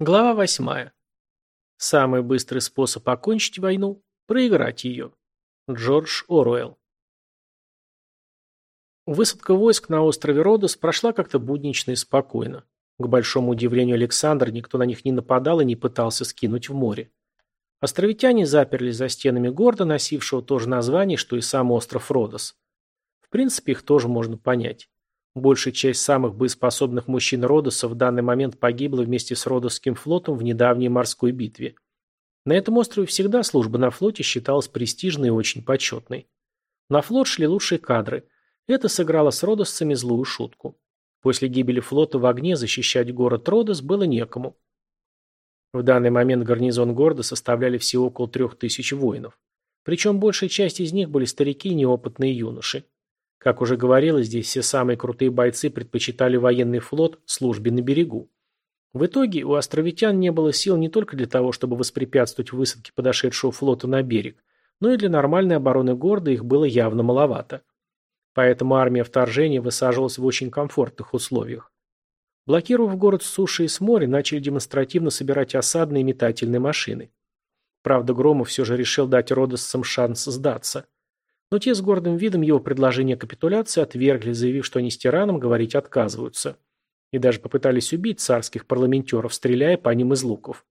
Глава восьмая. Самый быстрый способ окончить войну – проиграть ее. Джордж Оруэлл. Высадка войск на острове Родос прошла как-то буднично и спокойно. К большому удивлению Александра никто на них не нападал и не пытался скинуть в море. Островитяне заперлись за стенами города, носившего то же название, что и сам остров Родос. В принципе, их тоже можно понять. Большая часть самых боеспособных мужчин Родоса в данный момент погибла вместе с Родосским флотом в недавней морской битве. На этом острове всегда служба на флоте считалась престижной и очень почетной. На флот шли лучшие кадры. Это сыграло с родосцами злую шутку. После гибели флота в огне защищать город Родос было некому. В данный момент гарнизон города составляли всего около трех тысяч воинов. Причем большая часть из них были старики и неопытные юноши. Как уже говорилось, здесь все самые крутые бойцы предпочитали военный флот службе на берегу. В итоге у островитян не было сил не только для того, чтобы воспрепятствовать высадке подошедшего флота на берег, но и для нормальной обороны города их было явно маловато. Поэтому армия вторжения высаживалась в очень комфортных условиях. Блокировав город с суши и с моря, начали демонстративно собирать осадные и метательные машины. Правда, Громов все же решил дать родосцам шанс сдаться. Но те с гордым видом его предложение капитуляции отвергли, заявив, что они с тираном говорить отказываются. И даже попытались убить царских парламентеров, стреляя по ним из луков.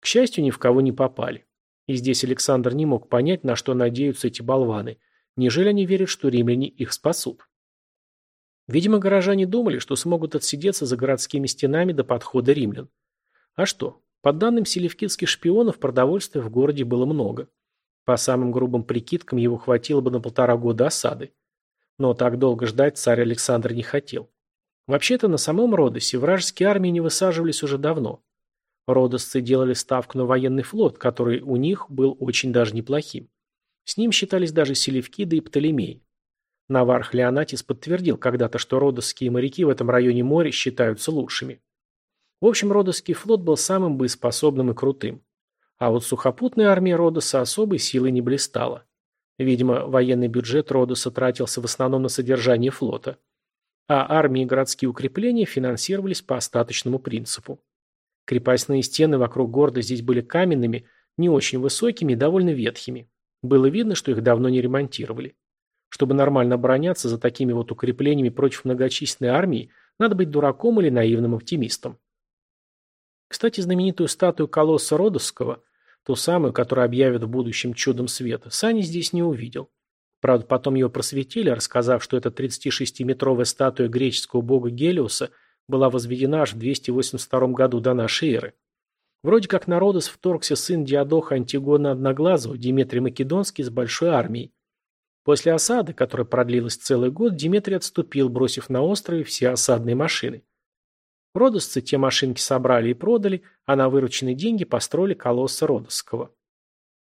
К счастью, ни в кого не попали. И здесь Александр не мог понять, на что надеются эти болваны. Неужели они верят, что римляне их спасут? Видимо, горожане думали, что смогут отсидеться за городскими стенами до подхода римлян. А что? По данным селевкидских шпионов, продовольствия в городе было много. По самым грубым прикидкам, его хватило бы на полтора года осады. Но так долго ждать царь Александр не хотел. Вообще-то на самом Родосе вражеские армии не высаживались уже давно. Родосцы делали ставку на военный флот, который у них был очень даже неплохим. С ним считались даже Селевкиды и Птолемей. Наварх Леонатис подтвердил когда-то, что родосские моряки в этом районе моря считаются лучшими. В общем, родосский флот был самым боеспособным и крутым. А вот сухопутная армия Родоса особой силой не блистала. Видимо, военный бюджет Родоса тратился в основном на содержание флота. А армии и городские укрепления финансировались по остаточному принципу. Крепостные стены вокруг города здесь были каменными, не очень высокими и довольно ветхими. Было видно, что их давно не ремонтировали. Чтобы нормально обороняться за такими вот укреплениями против многочисленной армии, надо быть дураком или наивным оптимистом. Кстати, знаменитую статую колосса Родосского, ту самую, которую объявят в будущем чудом света, Сани здесь не увидел. Правда, потом ее просветили, рассказав, что эта 36-метровая статуя греческого бога Гелиоса была возведена аж в 282 году до нашей эры. Вроде как на Родос вторгся сын Диадоха Антигона Одноглазого, Диметрий Македонский, с большой армией. После осады, которая продлилась целый год, Диметрий отступил, бросив на острове все осадные машины. Родосцы те машинки собрали и продали, а на вырученные деньги построили колосса Родосского.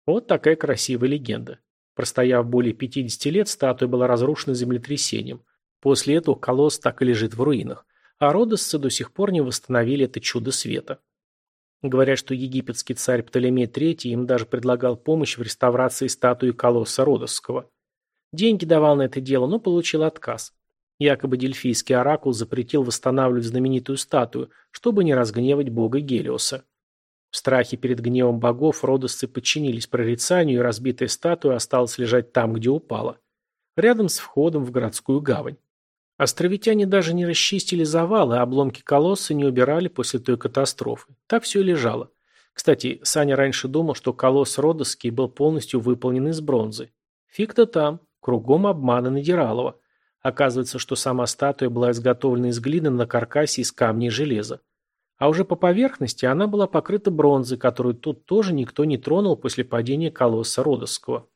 Вот такая красивая легенда. Простояв более 50 лет, статуя была разрушена землетрясением. После этого колосс так и лежит в руинах, а родосцы до сих пор не восстановили это чудо света. Говорят, что египетский царь Птолемей III им даже предлагал помощь в реставрации статуи колосса Родосского. Деньги давал на это дело, но получил отказ. Якобы дельфийский оракул запретил восстанавливать знаменитую статую, чтобы не разгневать бога Гелиоса. В страхе перед гневом богов родосцы подчинились прорицанию, и разбитая статуя осталась лежать там, где упала. Рядом с входом в городскую гавань. Островитяне даже не расчистили завалы, а обломки колосса не убирали после той катастрофы. Так все и лежало. Кстати, Саня раньше думал, что колосс Родосский был полностью выполнен из бронзы. Фиг-то там. Кругом обмана Надиралова. Оказывается, что сама статуя была изготовлена из глины на каркасе из камня и железа. А уже по поверхности она была покрыта бронзой, которую тут тоже никто не тронул после падения колосса Родосского.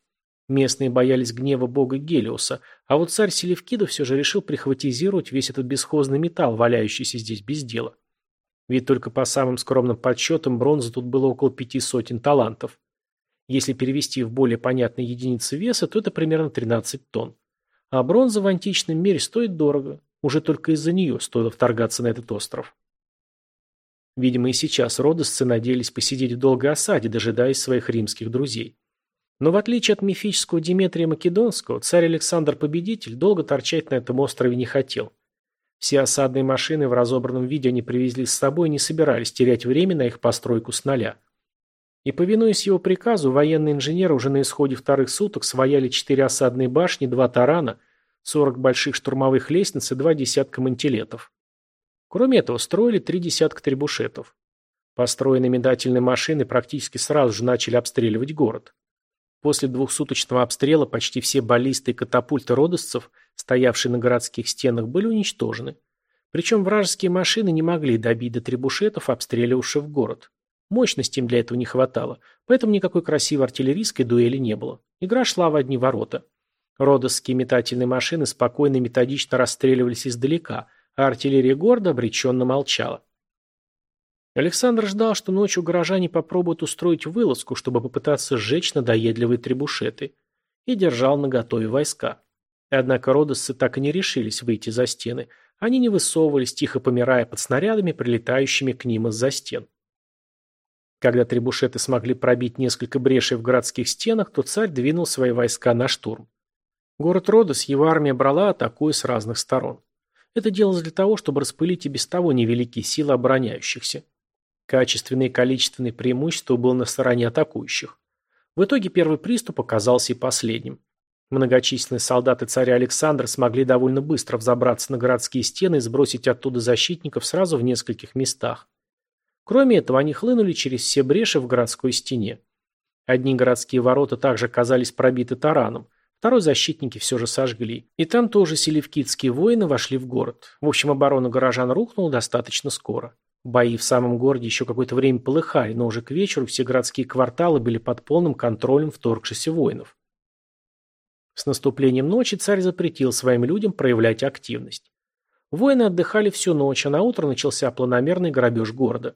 Местные боялись гнева бога Гелиоса, а вот царь Селевкидов все же решил прихватизировать весь этот бесхозный металл, валяющийся здесь без дела. Ведь только по самым скромным подсчетам бронзы тут было около пяти сотен талантов. Если перевести в более понятные единицы веса, то это примерно 13 тонн. А бронза в античном мире стоит дорого. Уже только из-за нее стоило вторгаться на этот остров. Видимо, и сейчас родосцы надеялись посидеть в долгой осаде, дожидаясь своих римских друзей. Но в отличие от мифического Диметрия Македонского, царь Александр Победитель долго торчать на этом острове не хотел. Все осадные машины в разобранном виде они привезли с собой и не собирались терять время на их постройку с нуля. И, повинуясь его приказу, военные инженеры уже на исходе вторых суток свояли четыре осадные башни, два тарана, сорок больших штурмовых лестниц и два десятка мантилетов. Кроме этого, строили три десятка требушетов. Построенные метательные машины практически сразу же начали обстреливать город. После двухсуточного обстрела почти все баллисты и катапульты родосцев, стоявшие на городских стенах, были уничтожены. Причем вражеские машины не могли добить до требушетов, обстреливавших город. Мощности им для этого не хватало, поэтому никакой красивой артиллерийской дуэли не было. Игра шла в одни ворота. Родосские метательные машины спокойно и методично расстреливались издалека, а артиллерия города обреченно молчала. Александр ждал, что ночью горожане попробуют устроить вылазку, чтобы попытаться сжечь надоедливые требушеты, и держал наготове войска. Однако родосцы так и не решились выйти за стены. Они не высовывались, тихо помирая под снарядами, прилетающими к ним из-за стен. Когда требушеты смогли пробить несколько брешей в городских стенах, то царь двинул свои войска на штурм. Город Родос его армия брала, атакуя с разных сторон. Это делалось для того, чтобы распылить и без того невеликие силы обороняющихся. Качественное и количественное преимущество было на стороне атакующих. В итоге первый приступ оказался и последним. Многочисленные солдаты царя Александра смогли довольно быстро взобраться на городские стены и сбросить оттуда защитников сразу в нескольких местах. Кроме этого, они хлынули через все бреши в городской стене. Одни городские ворота также оказались пробиты тараном, второй защитники все же сожгли. И там тоже селевкидские воины вошли в город. В общем, оборона горожан рухнула достаточно скоро. Бои в самом городе еще какое-то время полыхали, но уже к вечеру все городские кварталы были под полным контролем вторгшихся воинов. С наступлением ночи царь запретил своим людям проявлять активность. Воины отдыхали всю ночь, а на утро начался планомерный грабеж города.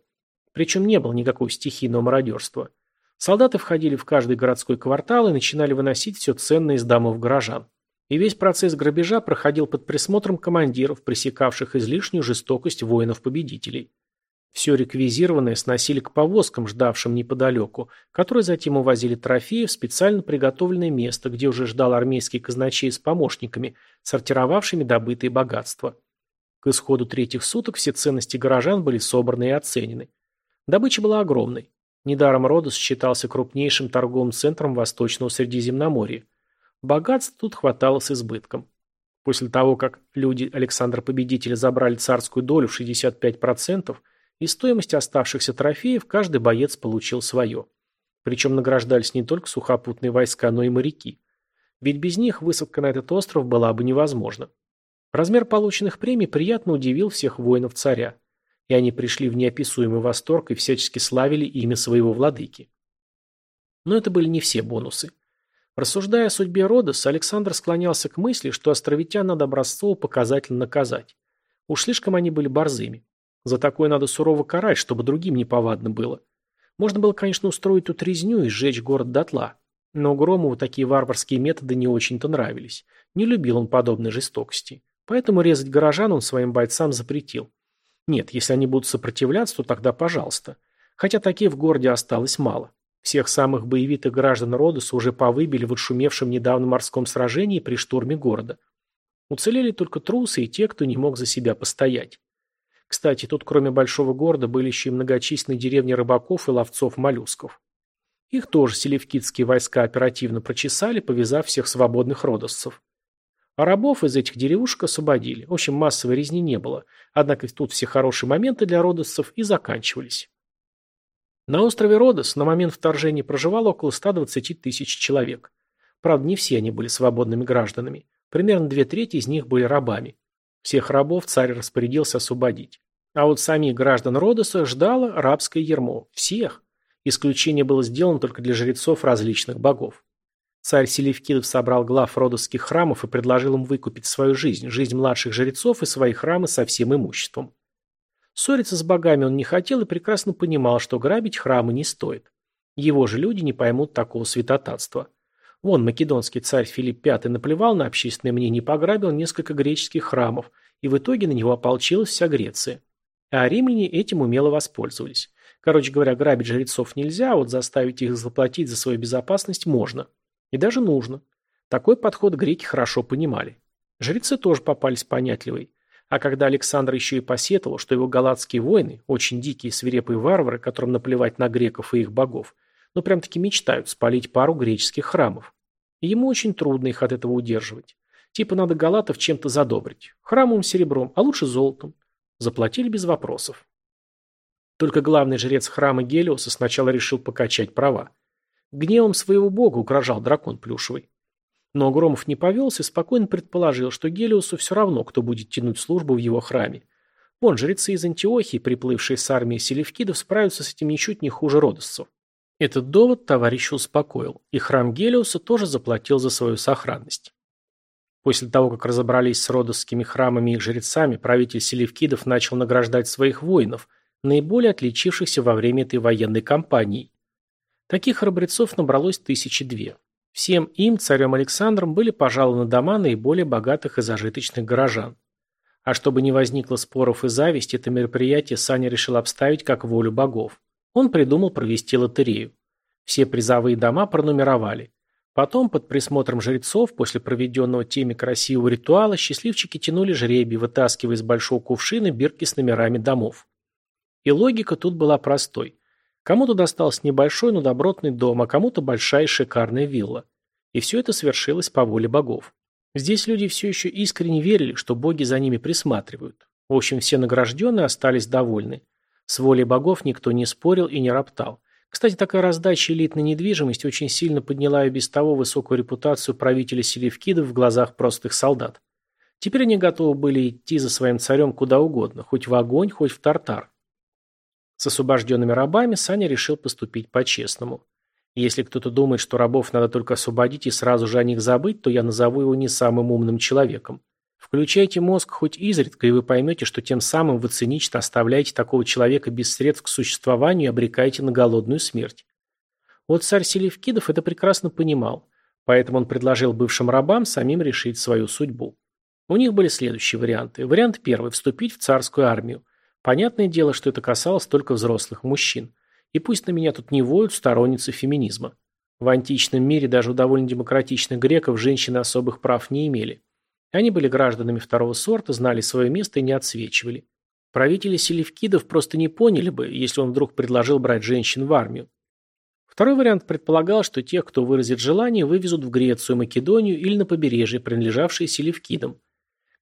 Причем не было никакого стихийного мародерства. Солдаты входили в каждый городской квартал и начинали выносить все ценное из домов горожан. И весь процесс грабежа проходил под присмотром командиров, пресекавших излишнюю жестокость воинов-победителей. Все реквизированное сносили к повозкам, ждавшим неподалеку, которые затем увозили трофеи в специально приготовленное место, где уже ждал армейский казначей с помощниками, сортировавшими добытые богатства. К исходу третьих суток все ценности горожан были собраны и оценены. Добыча была огромной. Недаром Родос считался крупнейшим торговым центром Восточного Средиземноморья. Богатств тут хватало с избытком. После того, как люди Александра Победителя забрали царскую долю в 65%, и стоимость оставшихся трофеев каждый боец получил свое. Причем награждались не только сухопутные войска, но и моряки. Ведь без них высадка на этот остров была бы невозможна. Размер полученных премий приятно удивил всех воинов царя, и они пришли в неописуемый восторг и всячески славили имя своего владыки. Но это были не все бонусы. Рассуждая о судьбе Родоса, Александр склонялся к мысли, что островитян надо образцово показательно наказать. Уж слишком они были борзыми. За такое надо сурово карать, чтобы другим не повадно было. Можно было, конечно, устроить тут резню и сжечь город дотла. Но Громову такие варварские методы не очень-то нравились. Не любил он подобной жестокости. Поэтому резать горожан он своим бойцам запретил. Нет, если они будут сопротивляться, то тогда пожалуйста. Хотя таких в городе осталось мало. Всех самых боевитых граждан Родоса уже повыбили в отшумевшем недавно морском сражении при штурме города. Уцелели только трусы и те, кто не мог за себя постоять. Кстати, тут кроме большого города были еще и многочисленные деревни рыбаков и ловцов-моллюсков. Их тоже селевкидские войска оперативно прочесали, повязав всех свободных родосцев. А рабов из этих деревушек освободили. В общем, массовой резни не было. Однако тут все хорошие моменты для родосцев и заканчивались. На острове Родос на момент вторжения проживало около 120 тысяч человек. Правда, не все они были свободными гражданами. Примерно две трети из них были рабами. Всех рабов царь распорядился освободить. А вот самих граждан Родоса ждало рабское ермо. Всех. Исключение было сделано только для жрецов различных богов. Царь Селевкидов собрал глав родосских храмов и предложил им выкупить свою жизнь, жизнь младших жрецов и свои храмы со всем имуществом. Ссориться с богами он не хотел и прекрасно понимал, что грабить храмы не стоит. Его же люди не поймут такого святотатства. Вон, македонский царь Филипп V наплевал на общественное мнение и пограбил несколько греческих храмов, и в итоге на него ополчилась вся Греция. А римляне этим умело воспользовались. Короче говоря, грабить жрецов нельзя, а вот заставить их заплатить за свою безопасность можно. И даже нужно. Такой подход греки хорошо понимали. Жрецы тоже попались понятливые. А когда Александр еще и посетовал, что его галатские воины, очень дикие свирепые варвары, которым наплевать на греков и их богов, ну прям-таки мечтают спалить пару греческих храмов. И ему очень трудно их от этого удерживать. Типа надо галатов чем-то задобрить. Храмовым серебром, а лучше золотом. Заплатили без вопросов. Только главный жрец храма Гелиоса сначала решил покачать права. Гневом своего бога угрожал дракон плюшевый. Но Громов не повелся и спокойно предположил, что Гелиосу все равно, кто будет тянуть службу в его храме. Вон, жрецы из Антиохии, приплывшие с армией селевкидов, справятся с этим ничуть не хуже родосцев. Этот довод товарища успокоил, и храм Гелиоса тоже заплатил за свою сохранность. После того, как разобрались с родосскими храмами и жрецами, правитель селевкидов начал награждать своих воинов, наиболее отличившихся во время этой военной кампании. Таких храбрецов набралось тысячи две. Всем им, царем Александром, были пожалованы дома наиболее богатых и зажиточных горожан. А чтобы не возникло споров и зависти, это мероприятие Саня решил обставить как волю богов. Он придумал провести лотерею. Все призовые дома пронумеровали. Потом, под присмотром жрецов, после проведенного теми красивого ритуала, счастливчики тянули жребий, вытаскивая из большого кувшина бирки с номерами домов. И логика тут была простой. Кому-то достался небольшой, но добротный дом, а кому-то большая шикарная вилла. И все это свершилось по воле богов. Здесь люди все еще искренне верили, что боги за ними присматривают. В общем, все награжденные остались довольны. С волей богов никто не спорил и не роптал. Кстати, такая раздача элитной недвижимости очень сильно подняла и без того высокую репутацию правителя Селевкидов в глазах простых солдат. Теперь они готовы были идти за своим царем куда угодно, хоть в огонь, хоть в тартар. С освобожденными рабами Саня решил поступить по-честному. Если кто-то думает, что рабов надо только освободить и сразу же о них забыть, то я назову его не самым умным человеком. Включайте мозг хоть изредка, и вы поймете, что тем самым вы цинично оставляете такого человека без средств к существованию и обрекаете на голодную смерть. Вот царь Селевкидов это прекрасно понимал, поэтому он предложил бывшим рабам самим решить свою судьбу. У них были следующие варианты. Вариант первый – вступить в царскую армию. Понятное дело, что это касалось только взрослых мужчин. И пусть на меня тут не воют сторонницы феминизма. В античном мире даже у довольно демократичных греков женщины особых прав не имели. Они были гражданами второго сорта, знали свое место и не отсвечивали. Правители селевкидов просто не поняли бы, если он вдруг предложил брать женщин в армию. Второй вариант предполагал, что тех, кто выразит желание, вывезут в Грецию, Македонию или на побережье, принадлежавшие селевкидам.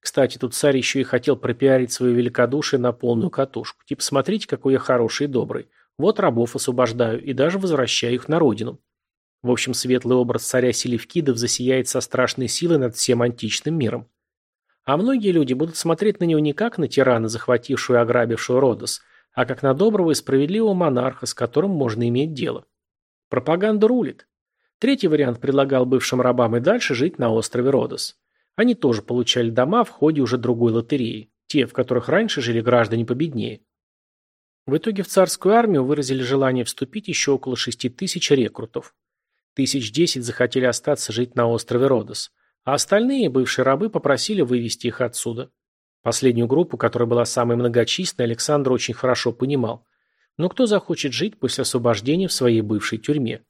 Кстати, тут царь еще и хотел пропиарить свое великодушие на полную катушку. Типа, смотрите, какой я хороший и добрый. Вот рабов освобождаю и даже возвращаю их на родину. В общем, светлый образ царя Селевкидов засияет со страшной силой над всем античным миром. А многие люди будут смотреть на него не как на тирана, захватившего и ограбившего Родос, а как на доброго и справедливого монарха, с которым можно иметь дело. Пропаганда рулит. Третий вариант предлагал бывшим рабам и дальше жить на острове Родос. Они тоже получали дома в ходе уже другой лотереи, те, в которых раньше жили граждане победнее. В итоге в царскую армию выразили желание вступить еще около шести тысяч рекрутов. Тысяч десять захотели остаться жить на острове Родос, а остальные, бывшие рабы, попросили вывести их отсюда. Последнюю группу, которая была самой многочисленной, Александр очень хорошо понимал. Но кто захочет жить после освобождения в своей бывшей тюрьме?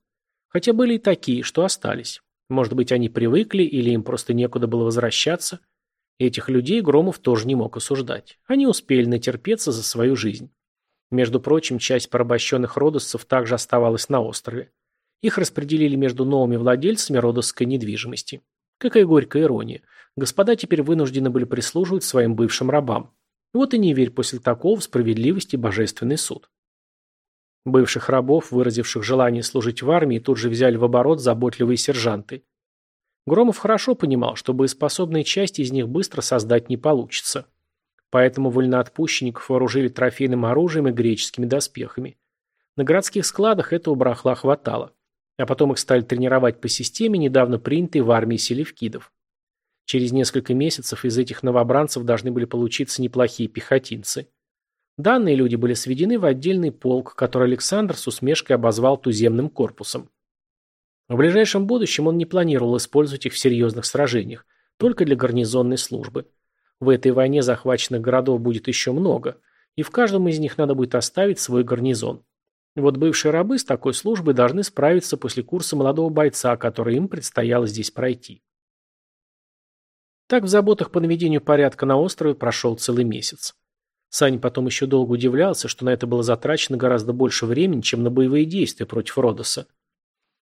Хотя были и такие, что остались. Может быть, они привыкли или им просто некуда было возвращаться? Этих людей Громов тоже не мог осуждать. Они успели натерпеться за свою жизнь. Между прочим, часть порабощенных родосцев также оставалась на острове. Их распределили между новыми владельцами родосской недвижимости. Какая горькая ирония. Господа теперь вынуждены были прислуживать своим бывшим рабам. Вот и не верь после такого в справедливость и божественный суд. Бывших рабов, выразивших желание служить в армии, тут же взяли в оборот заботливые сержанты. Громов хорошо понимал, что боеспособные части из них быстро создать не получится. Поэтому вольноотпущенников вооружили трофейным оружием и греческими доспехами. На городских складах этого барахла хватало. А потом их стали тренировать по системе, недавно принятой в армии селевкидов. Через несколько месяцев из этих новобранцев должны были получиться неплохие пехотинцы. Данные люди были сведены в отдельный полк, который Александр с усмешкой обозвал туземным корпусом. В ближайшем будущем он не планировал использовать их в серьезных сражениях, только для гарнизонной службы. В этой войне захваченных городов будет еще много, и в каждом из них надо будет оставить свой гарнизон. Вот бывшие рабы с такой службой должны справиться после курса молодого бойца, который им предстояло здесь пройти. Так в заботах по наведению порядка на острове прошел целый месяц. Саня потом еще долго удивлялся, что на это было затрачено гораздо больше времени, чем на боевые действия против Родоса.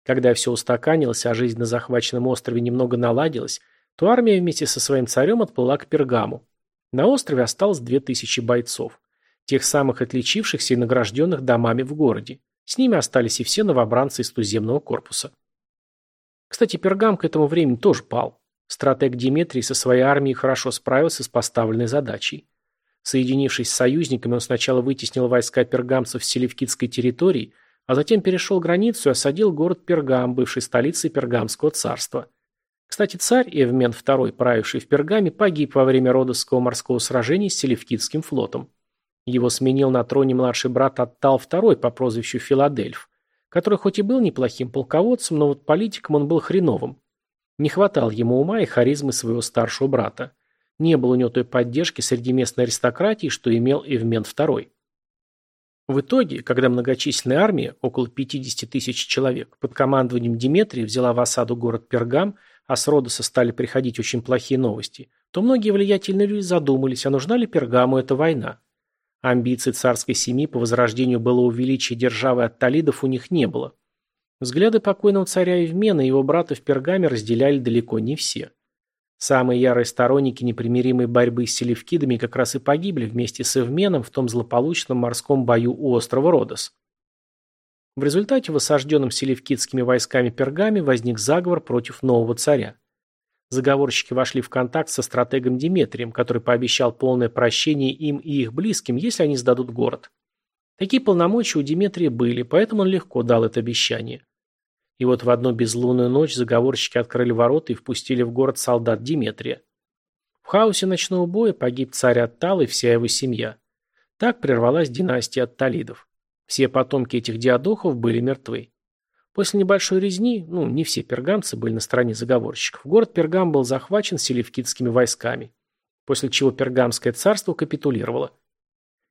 Когда все устаканилось, а жизнь на захваченном острове немного наладилась, то армия вместе со своим царем отплыла к Пергаму. На острове осталось две тысячи бойцов. Тех самых отличившихся и награжденных домами в городе. С ними остались и все новобранцы из туземного корпуса. Кстати, Пергам к этому времени тоже пал. Стратег Диметрий со своей армией хорошо справился с поставленной задачей. Соединившись с союзниками, он сначала вытеснил войска пергамцев с селевкидской территории, а затем перешел границу и осадил город Пергам, бывший столицей Пергамского царства. Кстати, царь Эвмен II, правивший в Пергаме, погиб во время Родосского морского сражения с Селевкидским флотом. Его сменил на троне младший брат Аттал II по прозвищу Филадельф, который хоть и был неплохим полководцем, но вот политиком он был хреновым. Не хватало ему ума и харизмы своего старшего брата. Не было у него той поддержки среди местной аристократии, что имел Эвмен II. В итоге, когда многочисленная армия, около 50 тысяч человек, под командованием Диметрия взяла в осаду город Пергам, а с Родоса стали приходить очень плохие новости, то многие влиятельные люди задумались, а нужна ли Пергаму эта война. Амбиций царской семьи по возрождению было увеличить державы от талидов у них не было. Взгляды покойного царя Евмена и его брата в Пергаме разделяли далеко не все. Самые ярые сторонники непримиримой борьбы с селевкидами как раз и погибли вместе с Эвменом в том злополучном морском бою у острова Родос. В результате в осажденном селевкидскими войсками Пергаме возник заговор против нового царя. Заговорщики вошли в контакт со стратегом Диметрием, который пообещал полное прощение им и их близким, если они сдадут город. Такие полномочия у Диметрия были, поэтому он легко дал это обещание. И вот в одну безлунную ночь заговорщики открыли ворота и впустили в город солдат Диметрия. В хаосе ночного боя погиб царь Аттал и вся его семья. Так прервалась династия Атталидов. Все потомки этих диадохов были мертвы. После небольшой резни, ну, не все пергамцы были на стороне заговорщиков, город Пергам был захвачен селевкидскими войсками, после чего Пергамское царство капитулировало.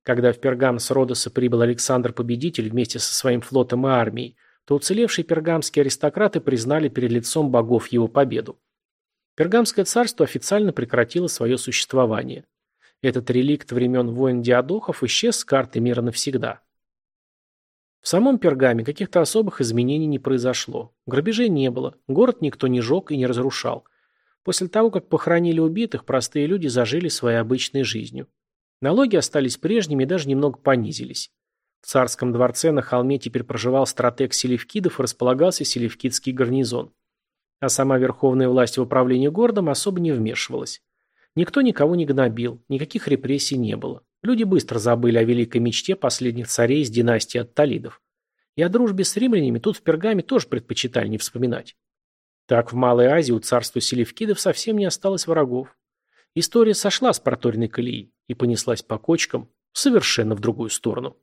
Когда в Пергам с Родоса прибыл Александр Победитель вместе со своим флотом и армией, то уцелевшие пергамские аристократы признали перед лицом богов его победу. Пергамское царство официально прекратило свое существование. Этот реликт времен войн Диадохов исчез с карты мира навсегда. В самом Пергаме каких-то особых изменений не произошло. Грабежей не было, город никто не жег и не разрушал. После того, как похоронили убитых, простые люди зажили своей обычной жизнью. Налоги остались прежними и даже немного понизились. В царском дворце на холме теперь проживал стратег Селевкидов и располагался Селевкидский гарнизон. А сама верховная власть в управлении городом особо не вмешивалась. Никто никого не гнобил, никаких репрессий не было. Люди быстро забыли о великой мечте последних царей из династии Атталидов. И о дружбе с римлянами тут в Пергаме тоже предпочитали не вспоминать. Так в Малой Азии у царства Селевкидов совсем не осталось врагов. История сошла с проторенной колеи и понеслась по кочкам совершенно в другую сторону.